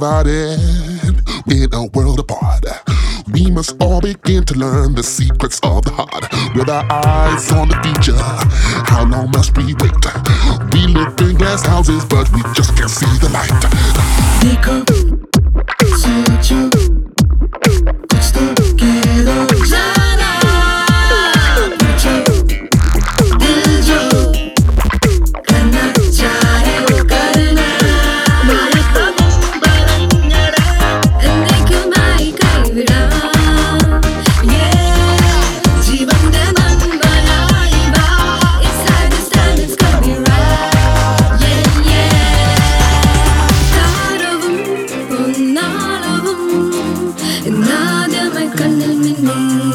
divided in a world apart. We must all begin to learn the secrets of the heart. With our eyes on the future, how long must we wait? We live in glass houses, but we just can't see the light. देखो you.